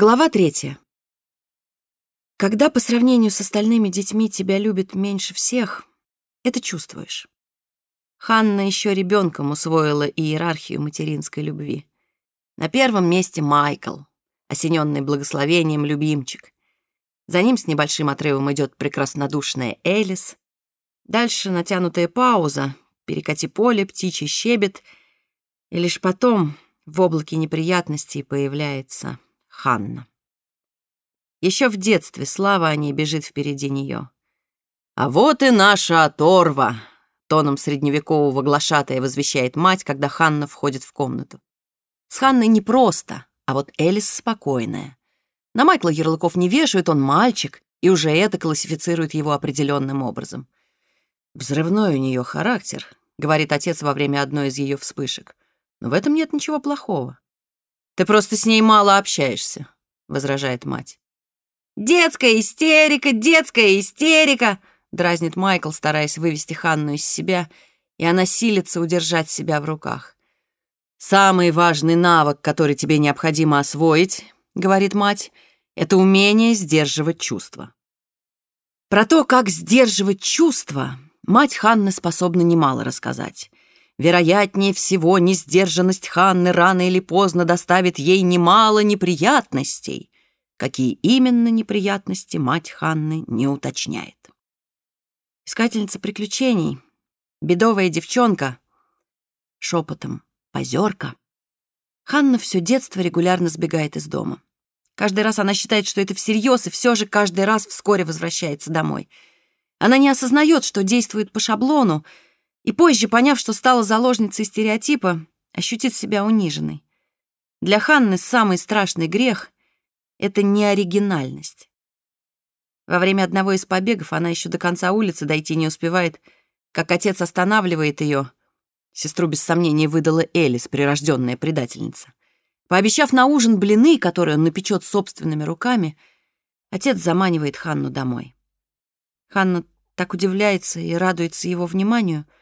Глава третья. Когда по сравнению с остальными детьми тебя любят меньше всех, это чувствуешь. Ханна еще ребенком усвоила иерархию материнской любви. На первом месте Майкл, осененный благословением любимчик. За ним с небольшим отрывом идет прекраснодушная Элис. Дальше натянутая пауза, перекати поле, птичий щебет. И лишь потом в облаке неприятностей появляется Ханна. Еще в детстве слава о ней бежит впереди нее. «А вот и наша оторва!» — тоном средневекового глашатая возвещает мать, когда Ханна входит в комнату. С Ханной непросто, а вот Элис спокойная. На Майкла ярлыков не вешают, он мальчик, и уже это классифицирует его определенным образом. «Взрывной у нее характер», — говорит отец во время одной из ее вспышек. «Но в этом нет ничего плохого. «Ты просто с ней мало общаешься», — возражает мать. «Детская истерика, детская истерика!» — дразнит Майкл, стараясь вывести Ханну из себя, и она силится удержать себя в руках. «Самый важный навык, который тебе необходимо освоить, — говорит мать, — это умение сдерживать чувства». Про то, как сдерживать чувства, мать Ханны способна немало рассказать. Вероятнее всего, несдержанность Ханны рано или поздно доставит ей немало неприятностей. Какие именно неприятности мать Ханны не уточняет. Искательница приключений, бедовая девчонка, шепотом позерка. Ханна все детство регулярно сбегает из дома. Каждый раз она считает, что это всерьез, и все же каждый раз вскоре возвращается домой. Она не осознает, что действует по шаблону, и позже, поняв, что стала заложницей стереотипа, ощутит себя униженной. Для Ханны самый страшный грех — это неоригинальность. Во время одного из побегов она еще до конца улицы дойти не успевает, как отец останавливает ее. Сестру без сомнения выдала Элис, прирожденная предательница. Пообещав на ужин блины, которые он напечет собственными руками, отец заманивает Ханну домой. Ханна так удивляется и радуется его вниманию —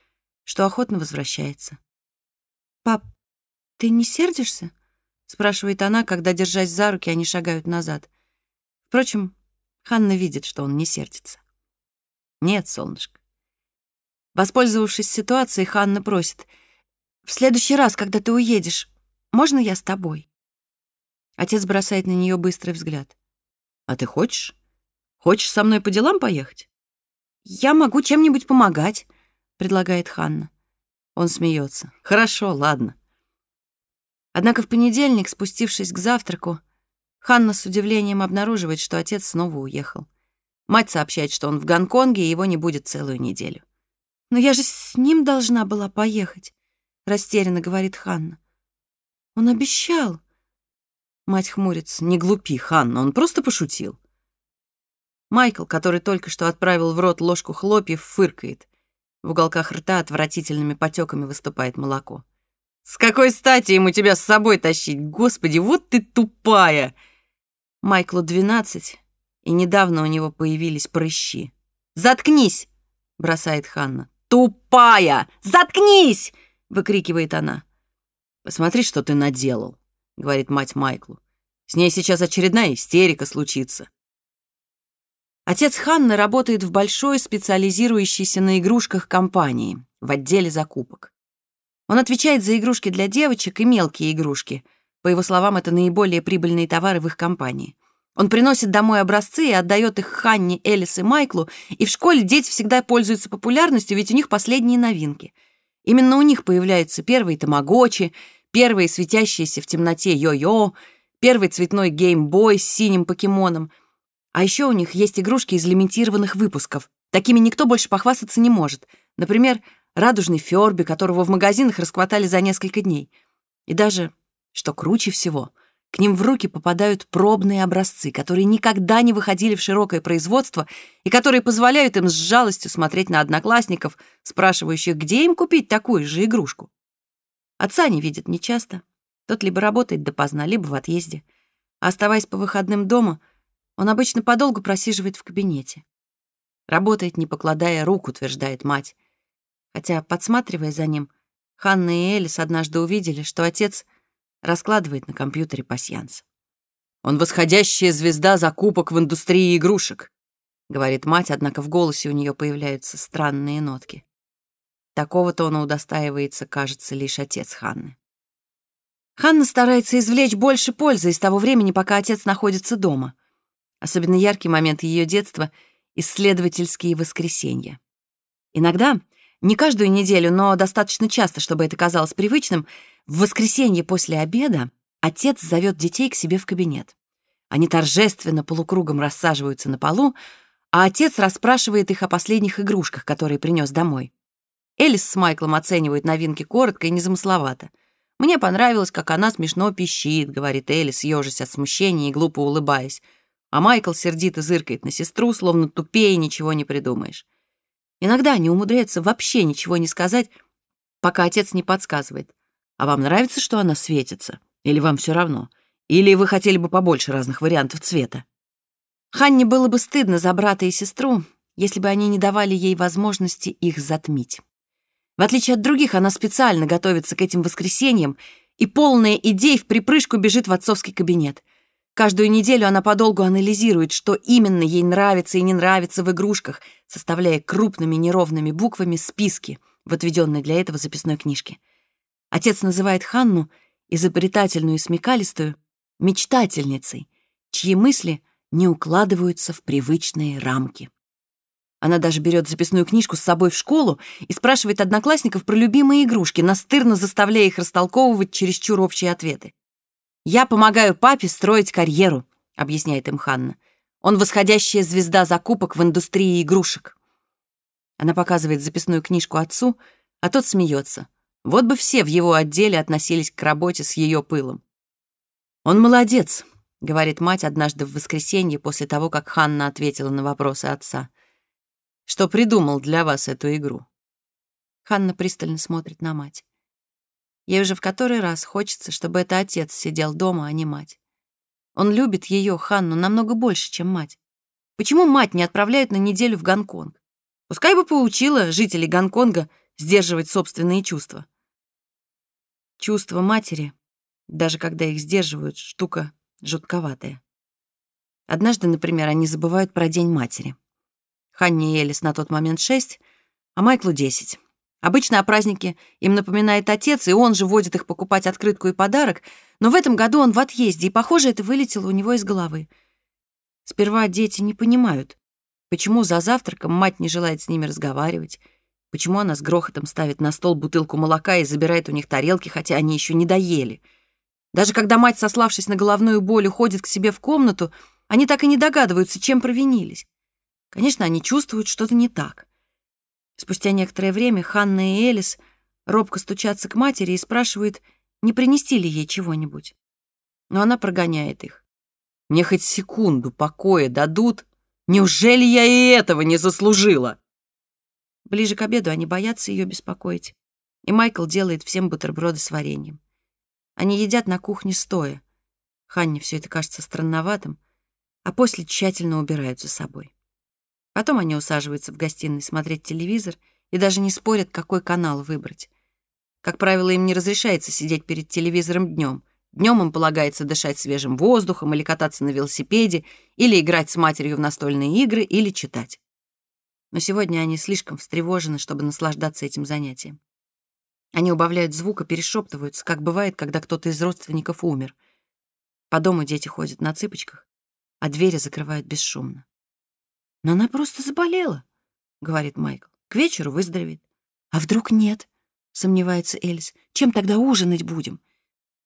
что охотно возвращается. «Пап, ты не сердишься?» — спрашивает она, когда, держась за руки, они шагают назад. Впрочем, Ханна видит, что он не сердится. «Нет, солнышко». Воспользовавшись ситуацией, Ханна просит. «В следующий раз, когда ты уедешь, можно я с тобой?» Отец бросает на нее быстрый взгляд. «А ты хочешь? Хочешь со мной по делам поехать?» «Я могу чем-нибудь помогать», — предлагает Ханна. Он смеется. «Хорошо, ладно». Однако в понедельник, спустившись к завтраку, Ханна с удивлением обнаруживает, что отец снова уехал. Мать сообщает, что он в Гонконге, и его не будет целую неделю. «Но я же с ним должна была поехать», — растерянно говорит Ханна. «Он обещал». Мать хмурится. «Не глупи, Ханна, он просто пошутил». Майкл, который только что отправил в рот ложку хлопьев, фыркает. В уголках рта отвратительными потеками выступает молоко. «С какой стати ему тебя с собой тащить? Господи, вот ты тупая!» Майклу двенадцать, и недавно у него появились прыщи. «Заткнись!» — бросает Ханна. «Тупая! Заткнись!» — выкрикивает она. «Посмотри, что ты наделал», — говорит мать Майклу. «С ней сейчас очередная истерика случится. Отец Ханны работает в большой специализирующейся на игрушках компании, в отделе закупок. Он отвечает за игрушки для девочек и мелкие игрушки. По его словам, это наиболее прибыльные товары в их компании. Он приносит домой образцы и отдает их Ханне, Элис и Майклу, и в школе дети всегда пользуются популярностью, ведь у них последние новинки. Именно у них появляются первые тамагочи, первые светящиеся в темноте йо-йо, первый цветной геймбой с синим покемоном — а еще у них есть игрушки из лимитированных выпусков. Такими никто больше похвастаться не может. Например, радужный Фёрби, которого в магазинах раскватали за несколько дней. И даже, что круче всего, к ним в руки попадают пробные образцы, которые никогда не выходили в широкое производство и которые позволяют им с жалостью смотреть на одноклассников, спрашивающих, где им купить такую же игрушку. Отца не видят нечасто. Тот либо работает допоздна, либо в отъезде. А оставаясь по выходным дома — он обычно подолгу просиживает в кабинете. Работает, не покладая рук, утверждает мать. Хотя, подсматривая за ним, Ханна и Элис однажды увидели, что отец раскладывает на компьютере пасьянс. Он восходящая звезда закупок в индустрии игрушек», — говорит мать, однако в голосе у нее появляются странные нотки. Такого тона удостаивается, кажется, лишь отец Ханны. Ханна старается извлечь больше пользы из того времени, пока отец находится дома. Особенно яркий момент ее детства — исследовательские воскресенья. Иногда, не каждую неделю, но достаточно часто, чтобы это казалось привычным, в воскресенье после обеда отец зовет детей к себе в кабинет. Они торжественно полукругом рассаживаются на полу, а отец расспрашивает их о последних игрушках, которые принес домой. Элис с Майклом оценивают новинки коротко и незамысловато. «Мне понравилось, как она смешно пищит», — говорит Элис, ежась от смущения и глупо улыбаясь. А Майкл сердито зыркает на сестру, словно тупее ничего не придумаешь. Иногда они умудряются вообще ничего не сказать, пока отец не подсказывает. «А вам нравится, что она светится? Или вам все равно? Или вы хотели бы побольше разных вариантов цвета?» Ханне было бы стыдно за брата и сестру, если бы они не давали ей возможности их затмить. В отличие от других, она специально готовится к этим воскресеньям и полная идей в припрыжку бежит в отцовский кабинет. Каждую неделю она подолгу анализирует, что именно ей нравится и не нравится в игрушках, составляя крупными неровными буквами списки в отведенной для этого записной книжке. Отец называет Ханну, изобретательную и смекалистую, мечтательницей, чьи мысли не укладываются в привычные рамки. Она даже берет записную книжку с собой в школу и спрашивает одноклассников про любимые игрушки, настырно заставляя их растолковывать чересчур общие ответы. «Я помогаю папе строить карьеру», — объясняет им Ханна. «Он восходящая звезда закупок в индустрии игрушек». Она показывает записную книжку отцу, а тот смеется. Вот бы все в его отделе относились к работе с ее пылом. «Он молодец», — говорит мать однажды в воскресенье после того, как Ханна ответила на вопросы отца что придумал для вас эту игру. Ханна пристально смотрит на мать. Ей уже в который раз хочется, чтобы это отец сидел дома, а не мать. Он любит ее, Ханну, намного больше, чем мать. Почему мать не отправляют на неделю в Гонконг? Пускай бы поучила жителей Гонконга сдерживать собственные чувства. Чувства матери, даже когда их сдерживают, штука жутковатая. Однажды, например, они забывают про День матери. Ханне и Элис на тот момент шесть, а Майклу десять. Обычно о празднике им напоминает отец, и он же водит их покупать открытку и подарок, но в этом году он в отъезде, и, похоже, это вылетело у него из головы. Сперва дети не понимают, почему за завтраком мать не желает с ними разговаривать, почему она с грохотом ставит на стол бутылку молока и забирает у них тарелки, хотя они еще не доели. Даже когда мать, сославшись на головную боль, уходит к себе в комнату, они так и не догадываются, чем провинились. Конечно, они чувствуют что-то не так. Спустя некоторое время Ханна и Элис робко стучатся к матери и спрашивают, не принести ли ей чего-нибудь. Но она прогоняет их. «Мне хоть секунду покоя дадут? Неужели я и этого не заслужила?» Ближе к обеду они боятся ее беспокоить, и Майкл делает всем бутерброды с вареньем. Они едят на кухне стоя. Ханне все это кажется странноватым, а после тщательно убирают за собой. Потом они усаживаются в гостиной смотреть телевизор и даже не спорят, какой канал выбрать. Как правило, им не разрешается сидеть перед телевизором днем. Днем им полагается дышать свежим воздухом или кататься на велосипеде, или играть с матерью в настольные игры, или читать. Но сегодня они слишком встревожены, чтобы наслаждаться этим занятием. Они убавляют звук и перешептываются, как бывает, когда кто-то из родственников умер. По дому дети ходят на цыпочках, а двери закрывают бесшумно. Но она просто заболела, говорит Майкл. К вечеру выздоровеет. А вдруг нет? Сомневается Элис. Чем тогда ужинать будем?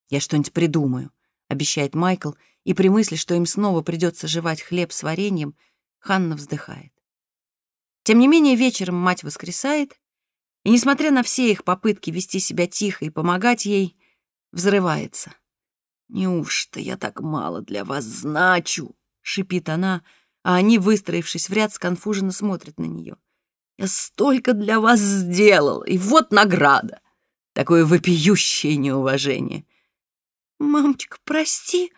Я что-нибудь придумаю, обещает Майкл, и при мысли, что им снова придется жевать хлеб с вареньем, Ханна вздыхает. Тем не менее, вечером мать воскресает, и, несмотря на все их попытки вести себя тихо и помогать ей, взрывается. «Неужто я так мало для вас значу?» — шипит она, — а они, выстроившись в ряд, сконфуженно смотрят на нее. «Я столько для вас сделал, и вот награда!» Такое вопиющее неуважение. «Мамочка, прости!»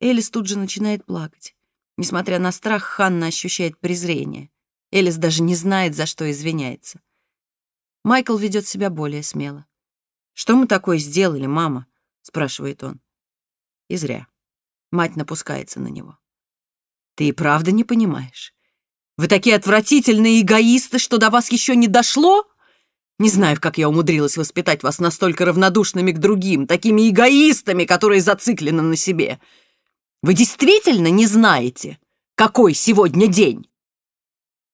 Элис тут же начинает плакать. Несмотря на страх, Ханна ощущает презрение. Элис даже не знает, за что извиняется. Майкл ведет себя более смело. «Что мы такое сделали, мама?» — спрашивает он. И зря. Мать напускается на него. Ты и правда не понимаешь? Вы такие отвратительные эгоисты, что до вас еще не дошло? Не знаю, как я умудрилась воспитать вас настолько равнодушными к другим, такими эгоистами, которые зациклены на себе. Вы действительно не знаете, какой сегодня день?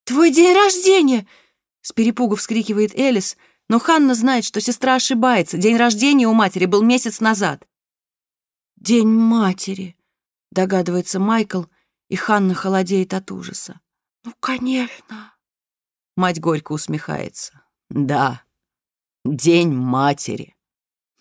«Твой день рождения!» — с перепугу вскрикивает Элис, но Ханна знает, что сестра ошибается. День рождения у матери был месяц назад. «День матери», — догадывается Майкл, и Ханна холодеет от ужаса. «Ну, конечно!» Мать горько усмехается. «Да, День матери.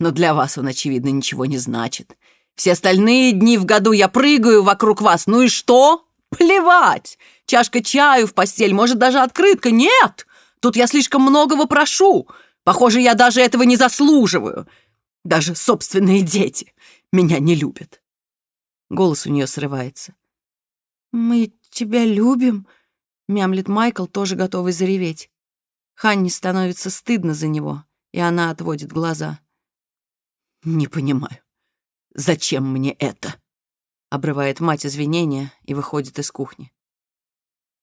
Но для вас он, очевидно, ничего не значит. Все остальные дни в году я прыгаю вокруг вас. Ну и что? Плевать! Чашка чаю в постель, может, даже открытка. Нет! Тут я слишком многого прошу. Похоже, я даже этого не заслуживаю. Даже собственные дети меня не любят. Голос у нее срывается. «Мы тебя любим», — мямлит Майкл, тоже готовый зареветь. Ханне становится стыдно за него, и она отводит глаза. «Не понимаю, зачем мне это?» Обрывает мать извинения и выходит из кухни.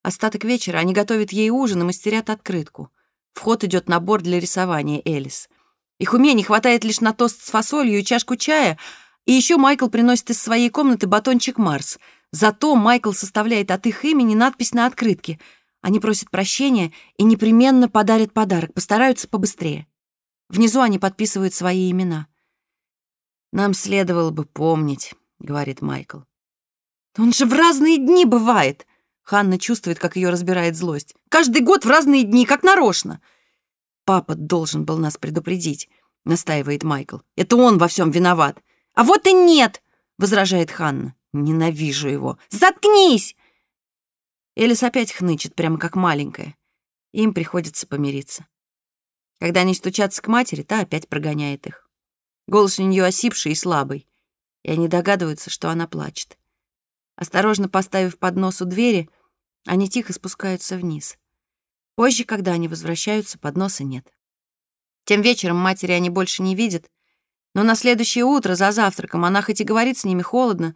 Остаток вечера они готовят ей ужин и мастерят открытку. В ход идет набор для рисования Элис. Их умений хватает лишь на тост с фасолью и чашку чая, и еще Майкл приносит из своей комнаты батончик Марс. Зато Майкл составляет от их имени надпись на открытке. Они просят прощения и непременно подарят подарок, постараются побыстрее. Внизу они подписывают свои имена. «Нам следовало бы помнить», — говорит Майкл. «Он же в разные дни бывает!» Ханна чувствует, как ее разбирает злость. «Каждый год в разные дни, как нарочно!» «Папа должен был нас предупредить», — настаивает Майкл. «Это он во всем виноват». «А вот и нет!» — возражает Ханна. «Ненавижу его! Заткнись!» Элис опять хнычет, прямо как маленькая. Им приходится помириться. Когда они стучатся к матери, та опять прогоняет их. Голос у нее осипший и слабый, и они догадываются, что она плачет. Осторожно поставив поднос у двери, они тихо спускаются вниз. Позже, когда они возвращаются, подноса нет. Тем вечером матери они больше не видят, но на следующее утро за завтраком она хоть и говорит с ними холодно,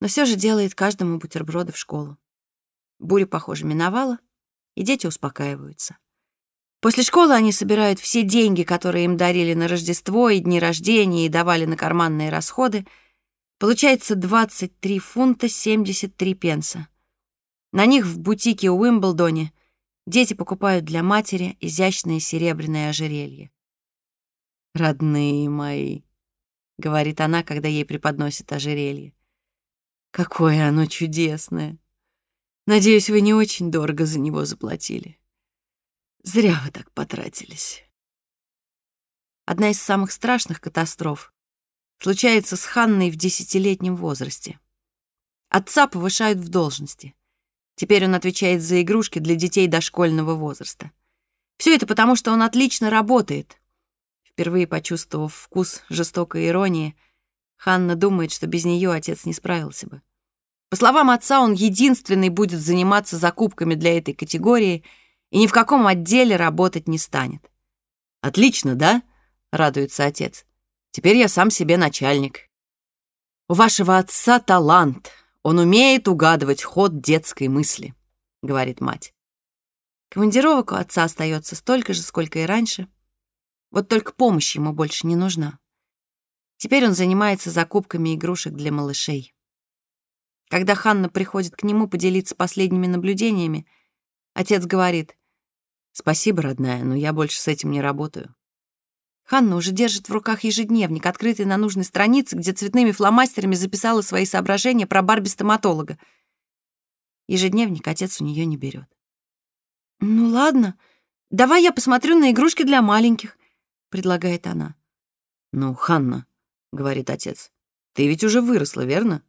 но все же делает каждому бутерброды в школу. Буря, похоже, миновала, и дети успокаиваются. После школы они собирают все деньги, которые им дарили на Рождество и дни рождения и давали на карманные расходы. Получается 23 фунта 73 пенса. На них в бутике у Уимблдоне дети покупают для матери изящное серебряное ожерелье. «Родные мои», — говорит она, когда ей преподносят ожерелье. «Какое оно чудесное! Надеюсь, вы не очень дорого за него заплатили. Зря вы так потратились». Одна из самых страшных катастроф случается с Ханной в десятилетнем возрасте. Отца повышают в должности. Теперь он отвечает за игрушки для детей дошкольного возраста. Все это потому, что он отлично работает. Впервые почувствовав вкус жестокой иронии, Ханна думает, что без нее отец не справился бы. По словам отца, он единственный будет заниматься закупками для этой категории и ни в каком отделе работать не станет. «Отлично, да?» — радуется отец. «Теперь я сам себе начальник». «У вашего отца талант», он умеет угадывать ход детской мысли, говорит мать. Командировок у отца остается столько же, сколько и раньше. Вот только помощь ему больше не нужна. Теперь он занимается закупками игрушек для малышей. Когда Ханна приходит к нему поделиться последними наблюдениями, отец говорит, «Спасибо, родная, но я больше с этим не работаю». Ханна уже держит в руках ежедневник, открытый на нужной странице, где цветными фломастерами записала свои соображения про Барби-стоматолога. Ежедневник отец у нее не берет. «Ну ладно, давай я посмотрю на игрушки для маленьких», — предлагает она. «Ну, Ханна», — говорит отец, — «ты ведь уже выросла, верно?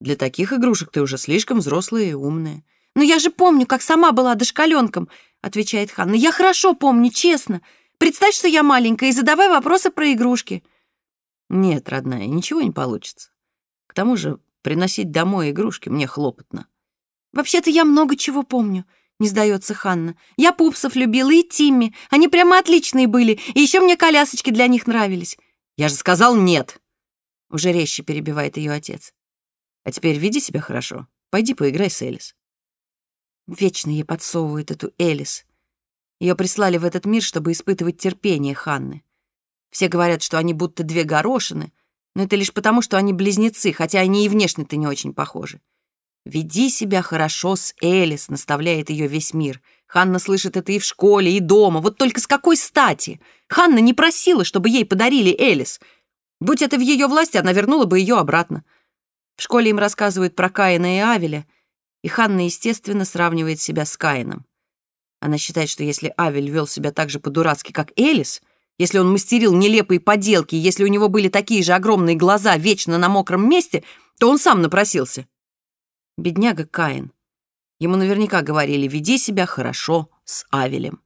Для таких игрушек ты уже слишком взрослая и умная». «Но я же помню, как сама была дошкаленком», — отвечает Ханна. «Я хорошо помню, честно. Представь, что я маленькая, и задавай вопросы про игрушки». «Нет, родная, ничего не получится. К тому же приносить домой игрушки мне хлопотно». «Вообще-то я много чего помню», — не сдается Ханна. «Я пупсов любила и Тимми. Они прямо отличные были. И еще мне колясочки для них нравились». «Я же сказал нет!» — уже резче перебивает ее отец. А теперь веди себя хорошо. Пойди поиграй с Элис. Вечно ей подсовывают эту Элис. Ее прислали в этот мир, чтобы испытывать терпение Ханны. Все говорят, что они будто две горошины, но это лишь потому, что они близнецы, хотя они и внешне-то не очень похожи. «Веди себя хорошо с Элис», — наставляет ее весь мир. Ханна слышит это и в школе, и дома. Вот только с какой стати? Ханна не просила, чтобы ей подарили Элис. Будь это в ее власти, она вернула бы ее обратно. В школе им рассказывают про Каина и Авеля, и Ханна, естественно, сравнивает себя с Каином. Она считает, что если Авель вел себя так же по-дурацки, как Элис, если он мастерил нелепые поделки, если у него были такие же огромные глаза вечно на мокром месте, то он сам напросился. Бедняга Каин. Ему наверняка говорили «веди себя хорошо с Авелем».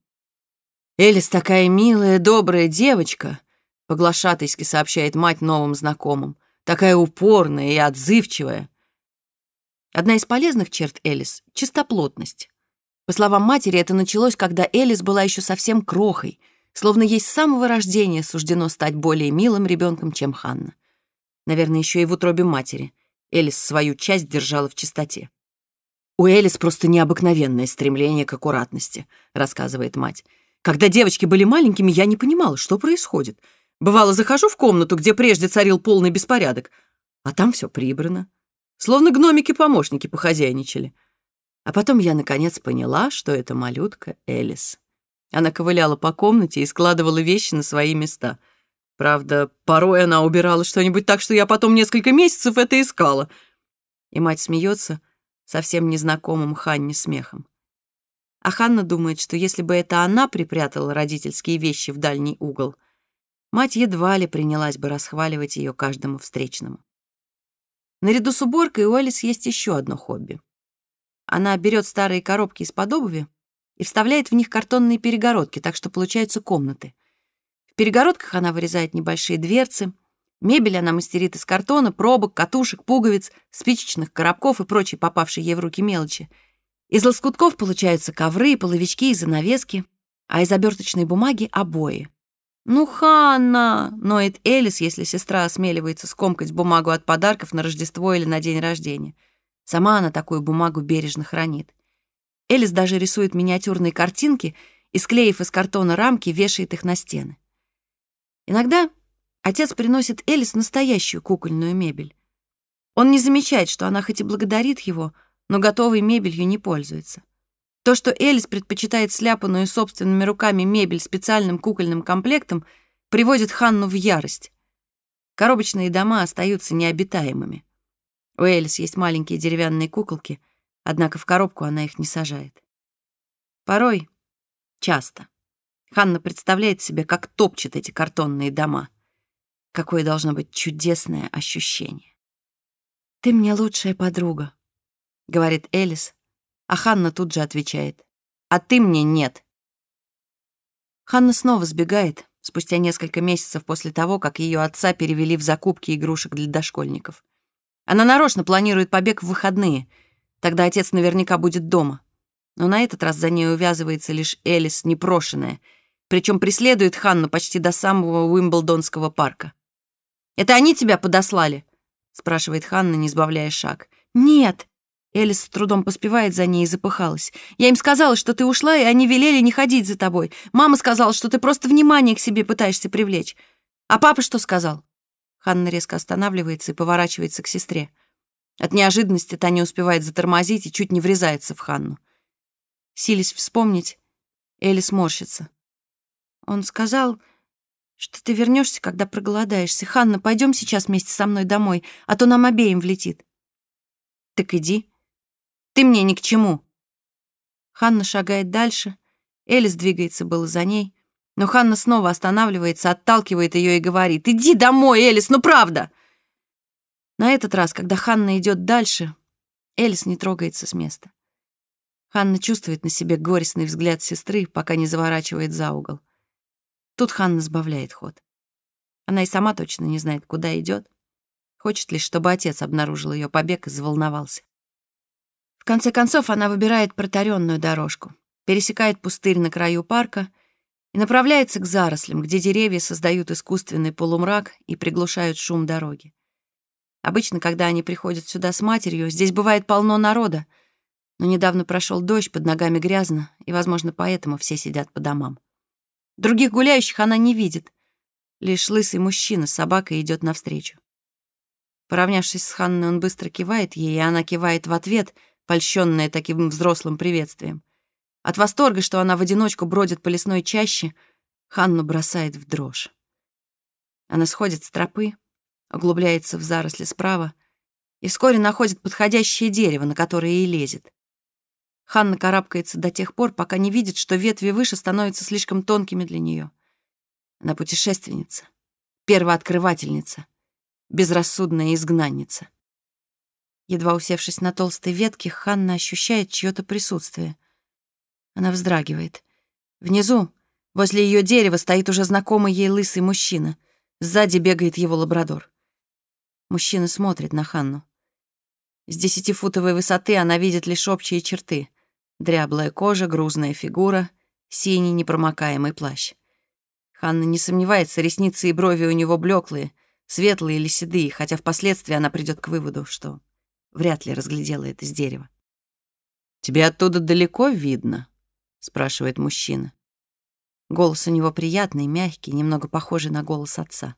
«Элис такая милая, добрая девочка», — поглашатайски сообщает мать новым знакомым такая упорная и отзывчивая. Одна из полезных черт Элис — чистоплотность. По словам матери, это началось, когда Элис была еще совсем крохой, словно ей с самого рождения суждено стать более милым ребенком, чем Ханна. Наверное, еще и в утробе матери. Элис свою часть держала в чистоте. «У Элис просто необыкновенное стремление к аккуратности», — рассказывает мать. «Когда девочки были маленькими, я не понимала, что происходит. Бывало, захожу в комнату, где прежде царил полный беспорядок, а там все прибрано. Словно гномики-помощники похозяйничали. А потом я, наконец, поняла, что это малютка Элис. Она ковыляла по комнате и складывала вещи на свои места. Правда, порой она убирала что-нибудь так, что я потом несколько месяцев это искала. И мать смеется совсем незнакомым Ханне смехом. А Ханна думает, что если бы это она припрятала родительские вещи в дальний угол — мать едва ли принялась бы расхваливать ее каждому встречному. Наряду с уборкой у Элис есть еще одно хобби. Она берет старые коробки из-под обуви и вставляет в них картонные перегородки, так что получаются комнаты. В перегородках она вырезает небольшие дверцы, мебель она мастерит из картона, пробок, катушек, пуговиц, спичечных коробков и прочей попавшей ей в руки мелочи. Из лоскутков получаются ковры, половички и занавески, а из оберточной бумаги — обои. «Ну, Ханна!» — ноет Элис, если сестра осмеливается скомкать бумагу от подарков на Рождество или на день рождения. Сама она такую бумагу бережно хранит. Элис даже рисует миниатюрные картинки и, склеив из картона рамки, вешает их на стены. Иногда отец приносит Элис настоящую кукольную мебель. Он не замечает, что она хоть и благодарит его, но готовой мебелью не пользуется. То, что Элис предпочитает сляпанную собственными руками мебель специальным кукольным комплектом, приводит Ханну в ярость. Коробочные дома остаются необитаемыми. У Элис есть маленькие деревянные куколки, однако в коробку она их не сажает. Порой, часто, Ханна представляет себе, как топчет эти картонные дома. Какое должно быть чудесное ощущение. «Ты мне лучшая подруга», — говорит Элис, а Ханна тут же отвечает. «А ты мне нет». Ханна снова сбегает, спустя несколько месяцев после того, как ее отца перевели в закупки игрушек для дошкольников. Она нарочно планирует побег в выходные. Тогда отец наверняка будет дома. Но на этот раз за ней увязывается лишь Элис, непрошенная, причем преследует Ханну почти до самого Уимблдонского парка. «Это они тебя подослали?» — спрашивает Ханна, не сбавляя шаг. «Нет», Элис с трудом поспевает за ней и запыхалась. «Я им сказала, что ты ушла, и они велели не ходить за тобой. Мама сказала, что ты просто внимание к себе пытаешься привлечь. А папа что сказал?» Ханна резко останавливается и поворачивается к сестре. От неожиданности та не успевает затормозить и чуть не врезается в Ханну. Сились вспомнить, Элис морщится. Он сказал, что ты вернешься, когда проголодаешься. Ханна, пойдем сейчас вместе со мной домой, а то нам обеим влетит. Так иди, ты мне ни к чему». Ханна шагает дальше. Элис двигается было за ней. Но Ханна снова останавливается, отталкивает ее и говорит, «Иди домой, Элис, ну правда!» На этот раз, когда Ханна идет дальше, Элис не трогается с места. Ханна чувствует на себе горестный взгляд сестры, пока не заворачивает за угол. Тут Ханна сбавляет ход. Она и сама точно не знает, куда идет. Хочет лишь, чтобы отец обнаружил ее побег и заволновался. В конце концов, она выбирает протаренную дорожку, пересекает пустырь на краю парка и направляется к зарослям, где деревья создают искусственный полумрак и приглушают шум дороги. Обычно, когда они приходят сюда с матерью, здесь бывает полно народа, но недавно прошел дождь, под ногами грязно, и, возможно, поэтому все сидят по домам. Других гуляющих она не видит. Лишь лысый мужчина с собакой идет навстречу. Поравнявшись с Ханной, он быстро кивает ей, и она кивает в ответ, польщенная таким взрослым приветствием. От восторга, что она в одиночку бродит по лесной чаще, Ханну бросает в дрожь. Она сходит с тропы, углубляется в заросли справа и вскоре находит подходящее дерево, на которое и лезет. Ханна карабкается до тех пор, пока не видит, что ветви выше становятся слишком тонкими для нее. Она путешественница, первооткрывательница, безрассудная изгнанница. Едва усевшись на толстой ветке, Ханна ощущает чье-то присутствие. Она вздрагивает. Внизу, возле ее дерева, стоит уже знакомый ей лысый мужчина. Сзади бегает его лабрадор. Мужчина смотрит на Ханну. С десятифутовой высоты она видит лишь общие черты. Дряблая кожа, грузная фигура, синий непромокаемый плащ. Ханна не сомневается, ресницы и брови у него блеклые, светлые или седые, хотя впоследствии она придет к выводу, что вряд ли разглядела это с дерева. «Тебе оттуда далеко видно?» — спрашивает мужчина. Голос у него приятный, мягкий, немного похожий на голос отца.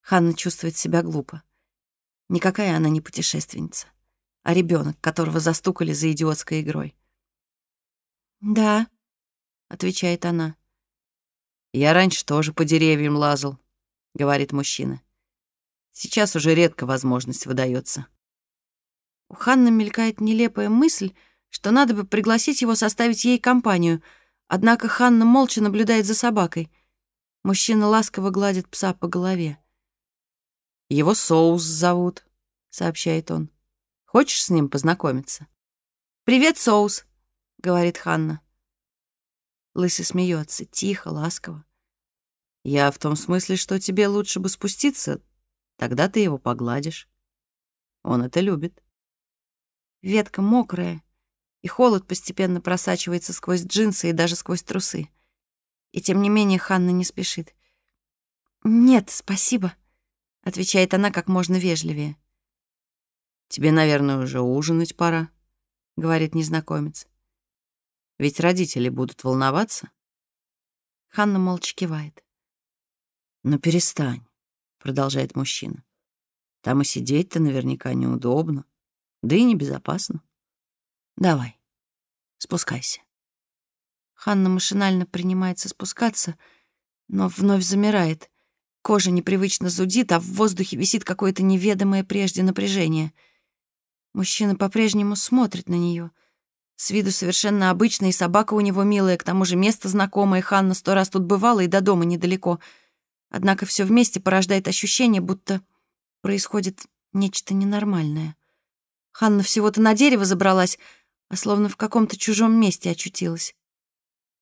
Ханна чувствует себя глупо. Никакая она не путешественница, а ребенок, которого застукали за идиотской игрой. «Да», — отвечает она. «Я раньше тоже по деревьям лазал», — говорит мужчина. «Сейчас уже редко возможность выдается. У Ханны мелькает нелепая мысль, что надо бы пригласить его составить ей компанию, однако Ханна молча наблюдает за собакой. Мужчина ласково гладит пса по голове. «Его Соус зовут», — сообщает он. «Хочешь с ним познакомиться?» «Привет, Соус», — говорит Ханна. Лысый смеется, тихо, ласково. «Я в том смысле, что тебе лучше бы спуститься, тогда ты его погладишь. Он это любит». Ветка мокрая, и холод постепенно просачивается сквозь джинсы и даже сквозь трусы. И тем не менее Ханна не спешит. «Нет, спасибо», — отвечает она как можно вежливее. «Тебе, наверное, уже ужинать пора», — говорит незнакомец. Ведь родители будут волноваться. Ханна молча кивает. «Ну перестань», — продолжает мужчина. «Там и сидеть-то наверняка неудобно, да и небезопасно. Давай, спускайся». Ханна машинально принимается спускаться, но вновь замирает. Кожа непривычно зудит, а в воздухе висит какое-то неведомое прежде напряжение. Мужчина по-прежнему смотрит на нее — с виду совершенно обычный, и собака у него милая, к тому же место знакомое, Ханна сто раз тут бывала и до дома недалеко. Однако все вместе порождает ощущение, будто происходит нечто ненормальное. Ханна всего-то на дерево забралась, а словно в каком-то чужом месте очутилась.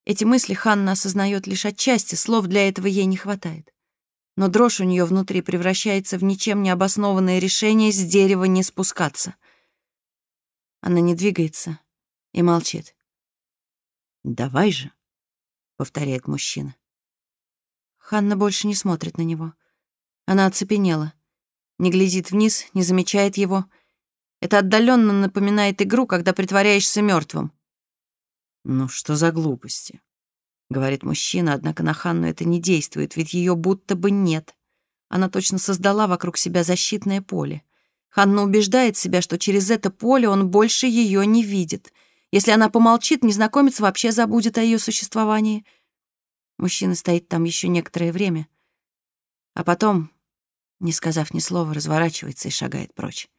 Эти мысли Ханна осознает лишь отчасти, слов для этого ей не хватает. Но дрожь у нее внутри превращается в ничем не обоснованное решение с дерева не спускаться. Она не двигается, и молчит. «Давай же», — повторяет мужчина. Ханна больше не смотрит на него. Она оцепенела. Не глядит вниз, не замечает его. Это отдаленно напоминает игру, когда притворяешься мертвым. «Ну что за глупости?» — говорит мужчина, однако на Ханну это не действует, ведь ее будто бы нет. Она точно создала вокруг себя защитное поле. Ханна убеждает себя, что через это поле он больше ее не видит — если она помолчит, незнакомец вообще забудет о ее существовании. Мужчина стоит там еще некоторое время, а потом, не сказав ни слова, разворачивается и шагает прочь.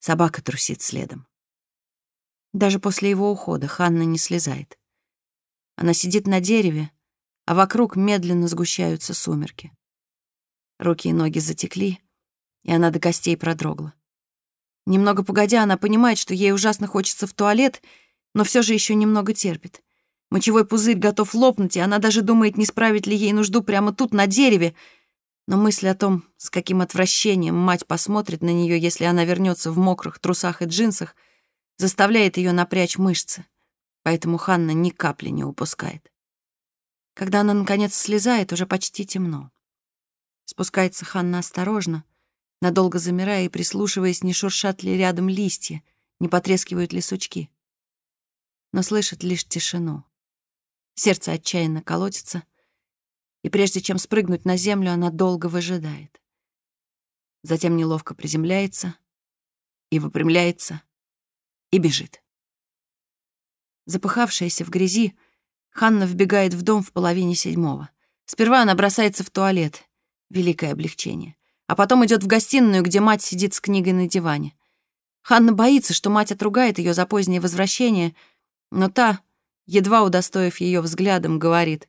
Собака трусит следом. Даже после его ухода Ханна не слезает. Она сидит на дереве, а вокруг медленно сгущаются сумерки. Руки и ноги затекли, и она до костей продрогла. Немного погодя, она понимает, что ей ужасно хочется в туалет, но все же еще немного терпит. Мочевой пузырь готов лопнуть, и она даже думает, не справить ли ей нужду прямо тут, на дереве. Но мысль о том, с каким отвращением мать посмотрит на нее, если она вернется в мокрых трусах и джинсах, заставляет ее напрячь мышцы. Поэтому Ханна ни капли не упускает. Когда она, наконец, слезает, уже почти темно. Спускается Ханна осторожно, надолго замирая и прислушиваясь, не шуршат ли рядом листья, не потрескивают ли сучки. Но слышит лишь тишину. Сердце отчаянно колотится, и прежде чем спрыгнуть на землю, она долго выжидает. Затем неловко приземляется и выпрямляется и бежит. Запыхавшаяся в грязи, Ханна вбегает в дом в половине седьмого. Сперва она бросается в туалет. Великое облегчение. А потом идет в гостиную, где мать сидит с книгой на диване. Ханна боится, что мать отругает ее за позднее возвращение, но та, едва удостоив ее взглядом, говорит,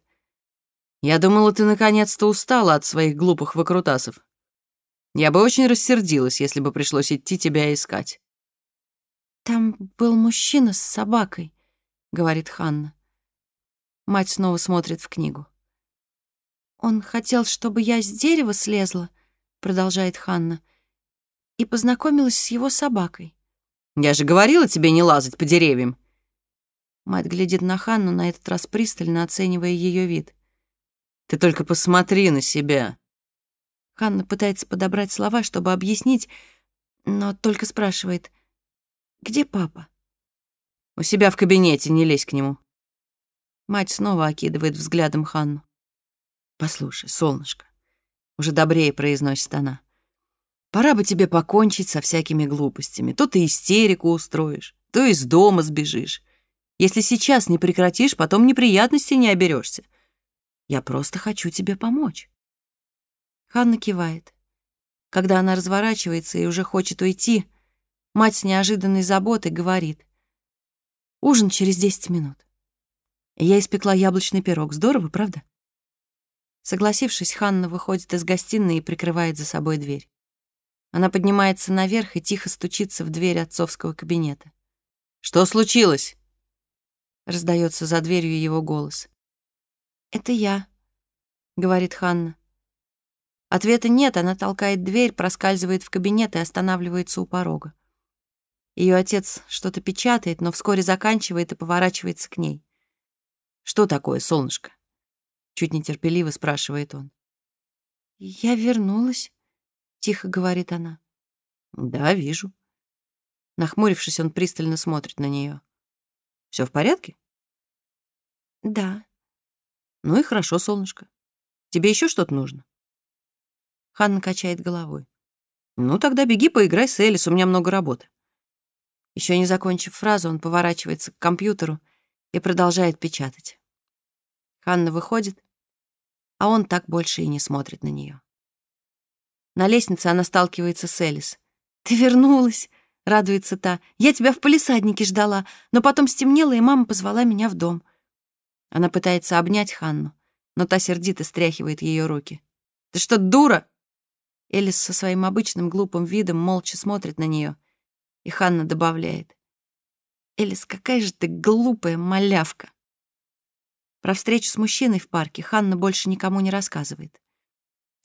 «Я думала, ты наконец-то устала от своих глупых выкрутасов. Я бы очень рассердилась, если бы пришлось идти тебя искать». «Там был мужчина с собакой», — говорит Ханна. Мать снова смотрит в книгу. «Он хотел, чтобы я с дерева слезла», — продолжает Ханна, «и познакомилась с его собакой». «Я же говорила тебе не лазать по деревьям», Мать глядит на Ханну, на этот раз пристально оценивая ее вид. «Ты только посмотри на себя!» Ханна пытается подобрать слова, чтобы объяснить, но только спрашивает, «Где папа?» «У себя в кабинете, не лезь к нему». Мать снова окидывает взглядом Ханну. «Послушай, солнышко», — уже добрее произносит она, «пора бы тебе покончить со всякими глупостями. То ты истерику устроишь, то из дома сбежишь. Если сейчас не прекратишь, потом неприятностей не оберешься. Я просто хочу тебе помочь». Ханна кивает. Когда она разворачивается и уже хочет уйти, мать с неожиданной заботой говорит. «Ужин через десять минут». Я испекла яблочный пирог. Здорово, правда? Согласившись, Ханна выходит из гостиной и прикрывает за собой дверь. Она поднимается наверх и тихо стучится в дверь отцовского кабинета. «Что случилось?» Раздается за дверью его голос. «Это я», — говорит Ханна. Ответа нет, она толкает дверь, проскальзывает в кабинет и останавливается у порога. Ее отец что-то печатает, но вскоре заканчивает и поворачивается к ней. «Что такое, солнышко?» Чуть нетерпеливо спрашивает он. «Я вернулась», — тихо говорит она. «Да, вижу». Нахмурившись, он пристально смотрит на нее. Все в порядке? Да. Ну и хорошо, солнышко. Тебе еще что-то нужно? Ханна качает головой. Ну тогда беги поиграй с Элис, у меня много работы. Еще не закончив фразу, он поворачивается к компьютеру и продолжает печатать. Ханна выходит, а он так больше и не смотрит на нее. На лестнице она сталкивается с Элис. «Ты вернулась!» — радуется та. «Я тебя в полисаднике ждала, но потом стемнело, и мама позвала меня в дом». Она пытается обнять Ханну, но та сердито стряхивает ее руки. «Ты что, дура?» Элис со своим обычным глупым видом молча смотрит на нее, и Ханна добавляет. «Элис, какая же ты глупая малявка!» Про встречу с мужчиной в парке Ханна больше никому не рассказывает.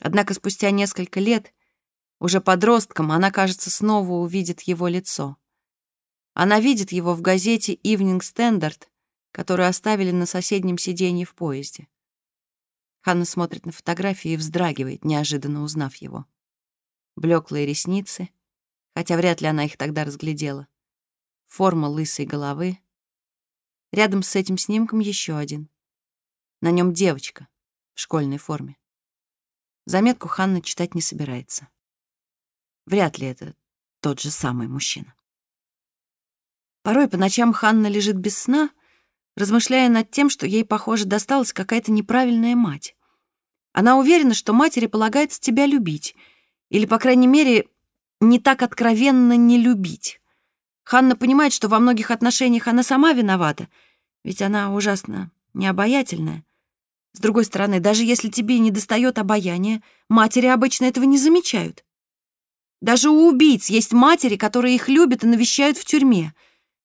Однако спустя несколько лет уже подростком она, кажется, снова увидит его лицо. Она видит его в газете «Evening Standard», которую оставили на соседнем сиденье в поезде. Ханна смотрит на фотографии и вздрагивает, неожиданно узнав его. Блеклые ресницы, хотя вряд ли она их тогда разглядела. Форма лысой головы. Рядом с этим снимком еще один. На нем девочка в школьной форме. Заметку Ханна читать не собирается. Вряд ли это тот же самый мужчина. Порой по ночам Ханна лежит без сна, размышляя над тем, что ей, похоже, досталась какая-то неправильная мать. Она уверена, что матери полагается тебя любить, или, по крайней мере, не так откровенно не любить. Ханна понимает, что во многих отношениях она сама виновата, ведь она ужасно необаятельная. С другой стороны, даже если тебе не достает обаяния, матери обычно этого не замечают. Даже у убийц есть матери, которые их любят и навещают в тюрьме.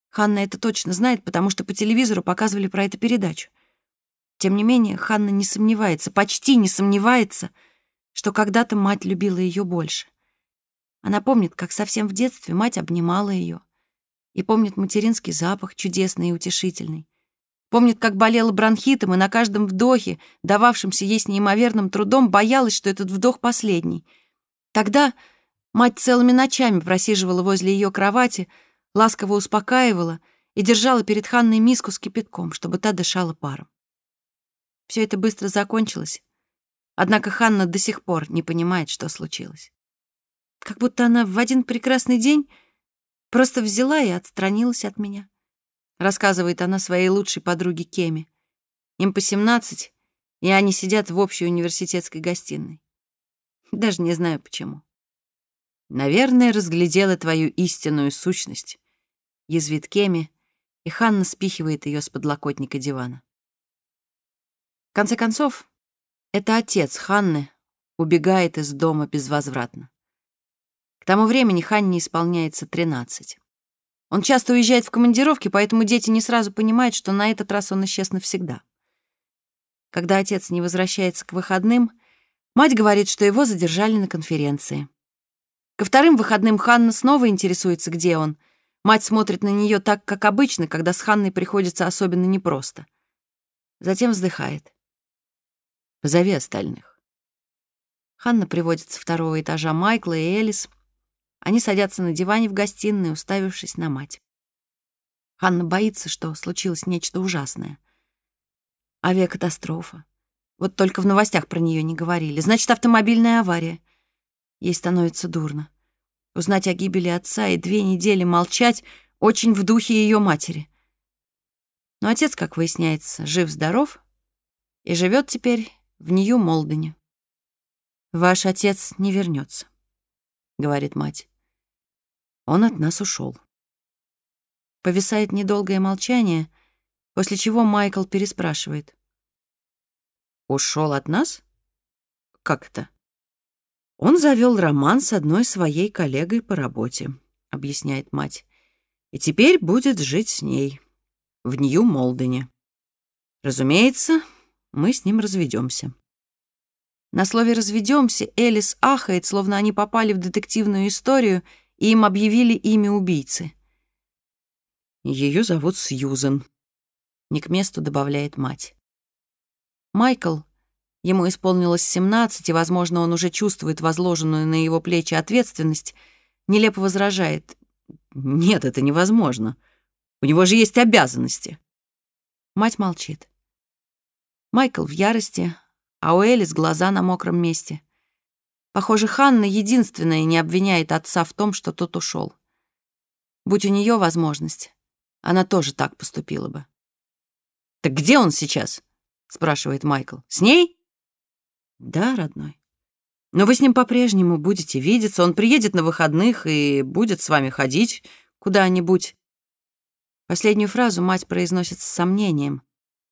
Ханна это точно знает, потому что по телевизору показывали про эту передачу. Тем не менее, Ханна не сомневается, почти не сомневается, что когда-то мать любила ее больше. Она помнит, как совсем в детстве мать обнимала ее, и помнит материнский запах, чудесный и утешительный. Помнит, как болела бронхитом, и на каждом вдохе, дававшемся ей с неимоверным трудом, боялась, что этот вдох последний. Тогда Мать целыми ночами просиживала возле ее кровати, ласково успокаивала и держала перед Ханной миску с кипятком, чтобы та дышала паром. Все это быстро закончилось, однако Ханна до сих пор не понимает, что случилось. Как будто она в один прекрасный день просто взяла и отстранилась от меня. Рассказывает она своей лучшей подруге Кеме. Им по 17, и они сидят в общей университетской гостиной. Даже не знаю почему. Наверное, разглядела твою истинную сущность. Язвит Кеми, и Ханна спихивает ее с подлокотника дивана. В конце концов, это отец Ханны убегает из дома безвозвратно. К тому времени Ханне исполняется 13. Он часто уезжает в командировки, поэтому дети не сразу понимают, что на этот раз он исчез навсегда. Когда отец не возвращается к выходным, мать говорит, что его задержали на конференции. Ко вторым выходным Ханна снова интересуется, где он. Мать смотрит на нее так, как обычно, когда с Ханной приходится особенно непросто. Затем вздыхает. Позови остальных. Ханна приводит со второго этажа Майкла и Элис. Они садятся на диване в гостиной, уставившись на мать. Ханна боится, что случилось нечто ужасное. Авиакатастрофа. Вот только в новостях про нее не говорили. Значит, автомобильная авария. Ей становится дурно. Узнать о гибели отца и две недели молчать очень в духе ее матери. Но отец, как выясняется, жив-здоров и живет теперь в Нью-Молдене. «Ваш отец не вернется», — говорит мать. «Он от нас ушел». Повисает недолгое молчание, после чего Майкл переспрашивает. «Ушел от нас? Как это?» «Он завел роман с одной своей коллегой по работе», — объясняет мать. «И теперь будет жить с ней в Нью-Молдене. Разумеется, мы с ним разведемся. На слове «разведемся» Элис ахает, словно они попали в детективную историю, и им объявили имя убийцы. Ее зовут Сьюзен. Не к месту добавляет мать. Майкл, ему исполнилось 17, и, возможно, он уже чувствует возложенную на его плечи ответственность, нелепо возражает. «Нет, это невозможно. У него же есть обязанности». Мать молчит. Майкл в ярости, а у Элис глаза на мокром месте. Похоже, Ханна единственная не обвиняет отца в том, что тот ушел. Будь у нее возможность, она тоже так поступила бы. «Так где он сейчас?» — спрашивает Майкл. «С ней?» «Да, родной. Но вы с ним по-прежнему будете видеться. Он приедет на выходных и будет с вами ходить куда-нибудь». Последнюю фразу мать произносит с сомнением,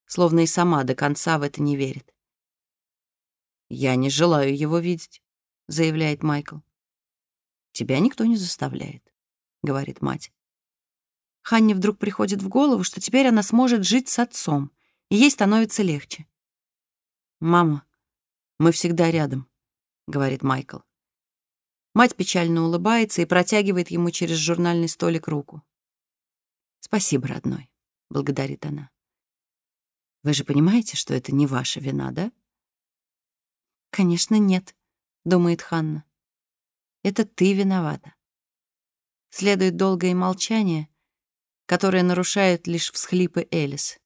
словно и сама до конца в это не верит. «Я не желаю его видеть», — заявляет Майкл. «Тебя никто не заставляет», — говорит мать. Ханне вдруг приходит в голову, что теперь она сможет жить с отцом, и ей становится легче. «Мама, мы всегда рядом», — говорит Майкл. Мать печально улыбается и протягивает ему через журнальный столик руку. «Спасибо, родной», — благодарит она. Вы же понимаете, что это не ваша вина, да? Конечно, нет, думает Ханна. Это ты виновата. Следует долгое молчание, которое нарушают лишь всхлипы Элис.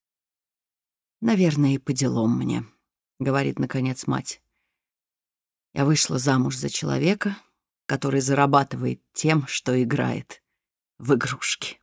«Наверное, и по делам мне», — говорит, наконец, мать. «Я вышла замуж за человека, который зарабатывает тем, что играет в игрушки».